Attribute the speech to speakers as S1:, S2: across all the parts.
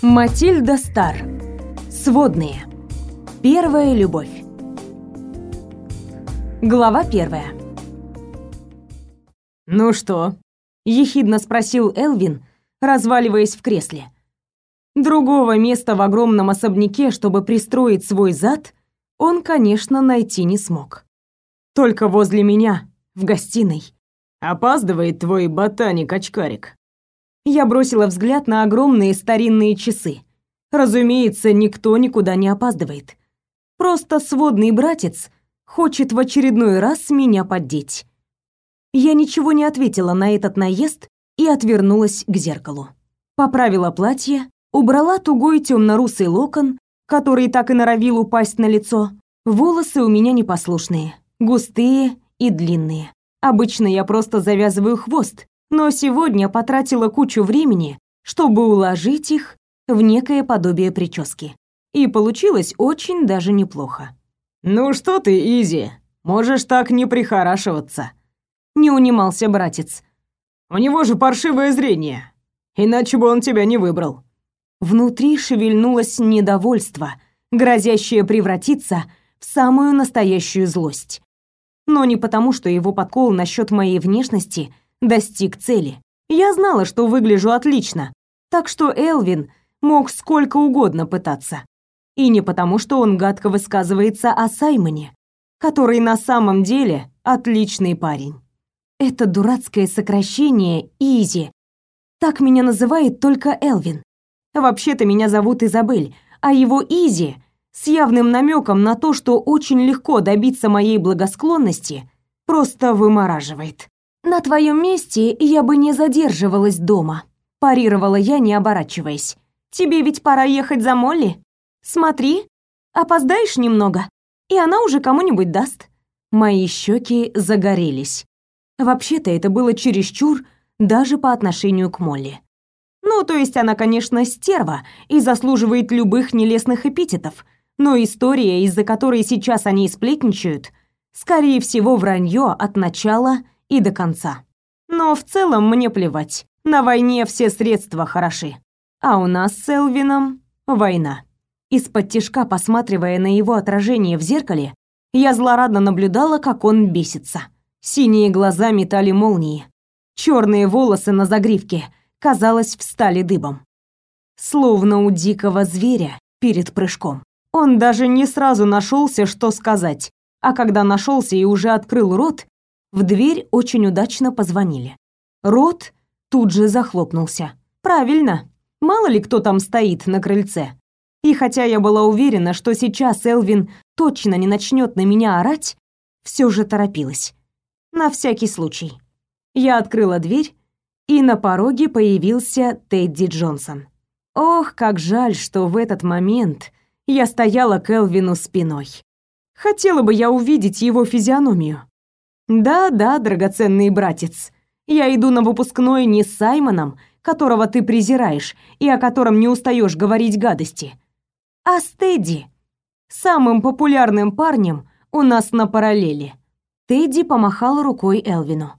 S1: Матильда Стар. Сводные. Первая любовь. Глава первая.
S2: «Ну что?» — ехидно спросил Элвин, разваливаясь в кресле. Другого места в огромном особняке, чтобы пристроить свой зад, он, конечно, найти не смог. Только возле меня, в гостиной. «Опаздывает твой ботаник-очкарик», я бросила взгляд на огромные старинные часы. Разумеется, никто никуда не опаздывает. Просто сводный братец хочет в очередной раз меня поддеть. Я ничего не ответила на этот наезд и отвернулась к зеркалу. Поправила платье, убрала тугой темно-русый локон, который так и норовил упасть на лицо. Волосы у меня непослушные, густые и длинные. Обычно я просто завязываю хвост, но сегодня потратила кучу времени, чтобы уложить их в некое подобие прически. И получилось очень даже неплохо. «Ну что ты, Изи, можешь так не прихорашиваться», — не унимался братец. «У него же паршивое зрение, иначе бы он тебя не выбрал». Внутри шевельнулось недовольство, грозящее превратиться в самую настоящую злость. Но не потому, что его подкол насчет моей внешности — достиг цели. Я знала, что выгляжу отлично, так что Элвин мог сколько угодно пытаться. И не потому, что он гадко высказывается о Саймоне, который на самом деле отличный парень. Это дурацкое сокращение Изи. Так меня называет только Элвин. Вообще-то меня зовут Изабель, а его Изи с явным намеком на то, что очень легко добиться моей благосклонности, просто вымораживает. «На твоем месте я бы не задерживалась дома», – парировала я, не оборачиваясь. «Тебе ведь пора ехать за Молли. Смотри, опоздаешь немного, и она уже кому-нибудь даст». Мои щеки загорелись. Вообще-то это было чересчур даже по отношению к Молли. Ну, то есть она, конечно, стерва и заслуживает любых нелестных эпитетов, но история, из-за которой сейчас они сплетничают, скорее всего, вранье от начала и до конца. Но в целом мне плевать. На войне все средства хороши. А у нас с Элвином война. Из-под тишка, посматривая на его отражение в зеркале, я злорадно наблюдала, как он бесится. Синие глаза метали молнии. Черные волосы на загривке, казалось, встали дыбом. Словно у дикого зверя перед прыжком. Он даже не сразу нашелся, что сказать, а когда нашелся и уже открыл рот, в дверь очень удачно позвонили. Рот тут же захлопнулся. Правильно. Мало ли кто там стоит на крыльце. И хотя я была уверена, что сейчас Элвин точно не начнет на меня орать, все же торопилась. На всякий случай. Я открыла дверь, и на пороге появился Тедди Джонсон. Ох, как жаль, что в этот момент я стояла к Элвину спиной. Хотела бы я увидеть его физиономию. Да-да, драгоценный братец. Я иду на выпускной не с Саймоном, которого ты презираешь и о котором не устаешь говорить гадости, а с Тедди, самым популярным парнем у нас на параллели. Тедди помахал рукой Элвину.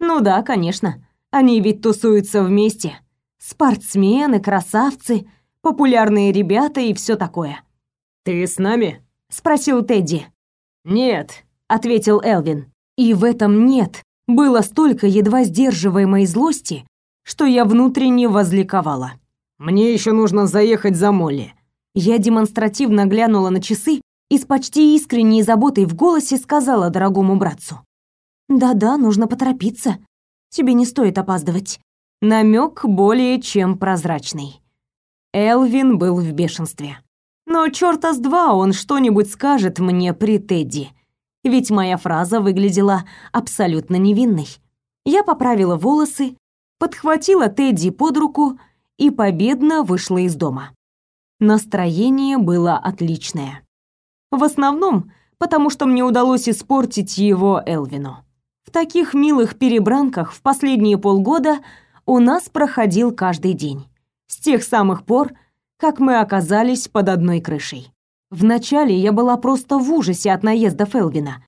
S2: Ну да, конечно. Они ведь тусуются вместе. Спортсмены, красавцы, популярные ребята и все такое. Ты с нами? спросил Тедди. Нет, ответил Элвин. И в этом нет было столько едва сдерживаемой злости, что я внутренне возликовала. «Мне еще нужно заехать за Молли». Я демонстративно глянула на часы и с почти искренней заботой в голосе сказала дорогому братцу. «Да-да, нужно поторопиться. Тебе не стоит опаздывать». Намек более чем прозрачный. Элвин был в бешенстве. Но чёрта с два он что-нибудь скажет мне при Тедди ведь моя фраза выглядела абсолютно невинной. Я поправила волосы, подхватила Тедди под руку и победно вышла из дома. Настроение было отличное. В основном, потому что мне удалось испортить его Элвину. В таких милых перебранках в последние полгода у нас проходил каждый день. С тех самых пор, как мы оказались под одной крышей. Вначале я была просто в ужасе от наезда Фелвина.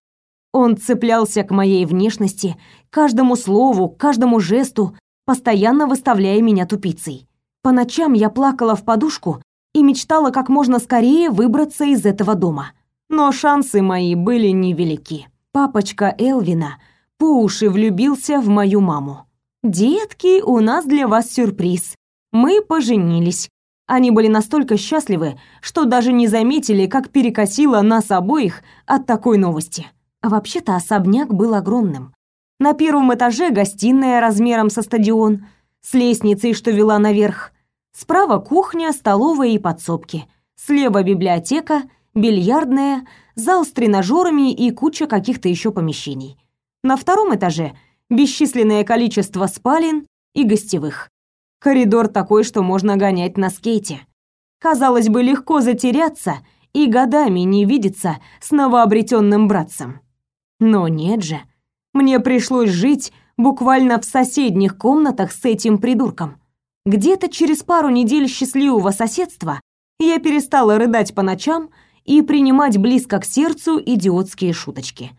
S2: Он цеплялся к моей внешности, каждому слову, каждому жесту, постоянно выставляя меня тупицей. По ночам я плакала в подушку и мечтала как можно скорее выбраться из этого дома. Но шансы мои были невелики. Папочка Элвина по уши влюбился в мою маму. «Детки, у нас для вас сюрприз. Мы поженились». Они были настолько счастливы, что даже не заметили, как перекосило нас обоих от такой новости. Вообще-то особняк был огромным. На первом этаже гостиная размером со стадион, с лестницей, что вела наверх. Справа кухня, столовая и подсобки. Слева библиотека, бильярдная, зал с тренажерами и куча каких-то еще помещений. На втором этаже бесчисленное количество спален и гостевых. Коридор такой, что можно гонять на скейте. Казалось бы, легко затеряться и годами не видеться с новообретенным братцем. Но нет же. Мне пришлось жить буквально в соседних комнатах с этим придурком. Где-то через пару недель счастливого соседства я перестала рыдать по ночам и принимать близко к сердцу идиотские шуточки.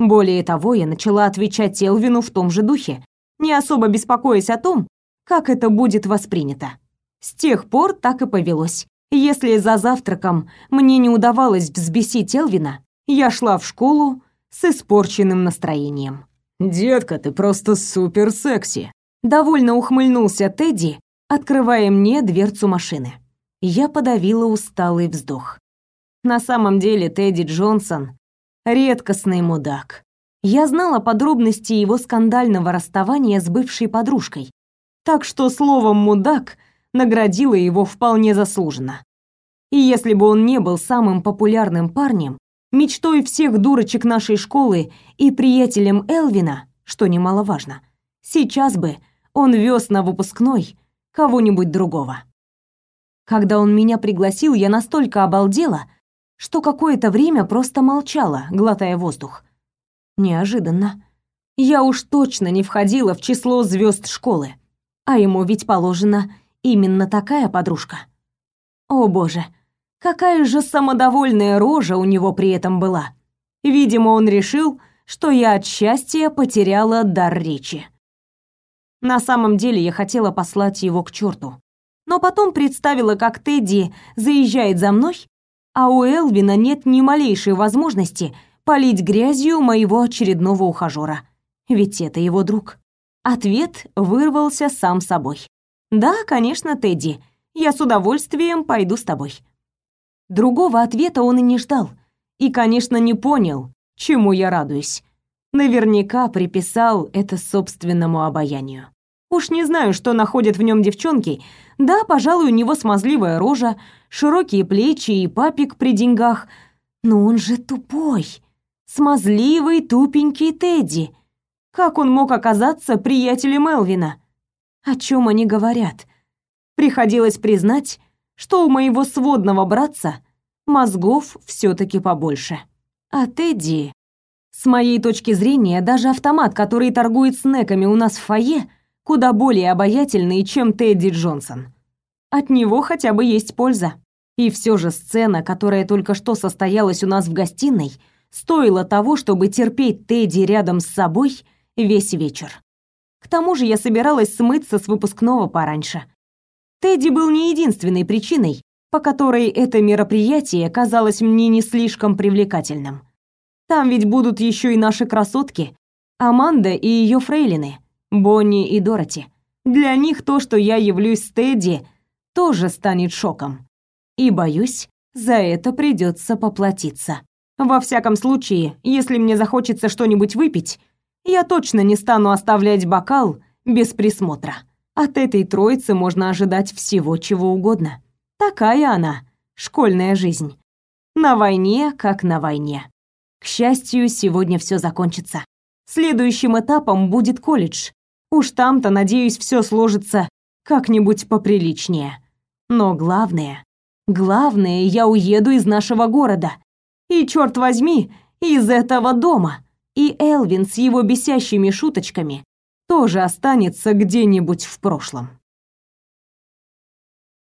S2: Более того, я начала отвечать Элвину в том же духе, не особо беспокоясь о том, как это будет воспринято. С тех пор так и повелось. Если за завтраком мне не удавалось взбесить Элвина, я шла в школу с испорченным настроением.
S3: «Детка, ты просто супер секси!»
S2: Довольно ухмыльнулся Тедди, открывая мне дверцу машины. Я подавила усталый вздох. На самом деле Тедди Джонсон — редкостный мудак. Я знала подробности его скандального расставания с бывшей подружкой, так что словом «мудак» наградила его вполне заслуженно. И если бы он не был самым популярным парнем, мечтой всех дурочек нашей школы и приятелем Элвина, что немаловажно, сейчас бы он вез на выпускной кого-нибудь другого. Когда он меня пригласил, я настолько обалдела, что какое-то время просто молчала, глотая воздух. Неожиданно. Я уж точно не входила в число звезд школы. А ему ведь положена именно такая подружка. О боже, какая же самодовольная рожа у него при этом была. Видимо, он решил, что я от счастья потеряла дар речи. На самом деле я хотела послать его к черту. Но потом представила, как Тедди заезжает за мной, а у Элвина нет ни малейшей возможности полить грязью моего очередного ухажера. Ведь это его друг. Ответ вырвался сам собой. «Да, конечно, Тедди, я с удовольствием пойду с тобой». Другого ответа он и не ждал. И, конечно, не понял, чему я радуюсь. Наверняка приписал это собственному обаянию. Уж не знаю, что находят в нем девчонки. Да, пожалуй, у него смазливая рожа, широкие плечи и папик при деньгах. Но он же тупой. Смазливый, тупенький Тедди. Как он мог оказаться приятелем Элвина? О чем они говорят? Приходилось признать, что у моего сводного братца мозгов все таки побольше. А Тедди... С моей точки зрения, даже автомат, который торгует снеками у нас в фойе, куда более обаятельный, чем Тедди Джонсон. От него хотя бы есть польза. И все же сцена, которая только что состоялась у нас в гостиной, стоила того, чтобы терпеть Тедди рядом с собой весь вечер. К тому же я собиралась смыться с выпускного пораньше. Тедди был не единственной причиной, по которой это мероприятие казалось мне не слишком привлекательным. Там ведь будут еще и наши красотки, Аманда и ее фрейлины, Бонни и Дороти. Для них то, что я явлюсь с Тедди, тоже станет шоком. И боюсь, за это придется поплатиться. Во всяком случае, если мне захочется что-нибудь выпить, я точно не стану оставлять бокал без присмотра. От этой троицы можно ожидать всего, чего угодно. Такая она, школьная жизнь. На войне, как на войне. К счастью, сегодня все закончится. Следующим этапом будет колледж. Уж там-то, надеюсь, все сложится как-нибудь поприличнее. Но главное, главное, я уеду из нашего города. И, черт возьми, из этого дома и Элвин с его бесящими шуточками тоже останется где-нибудь в прошлом.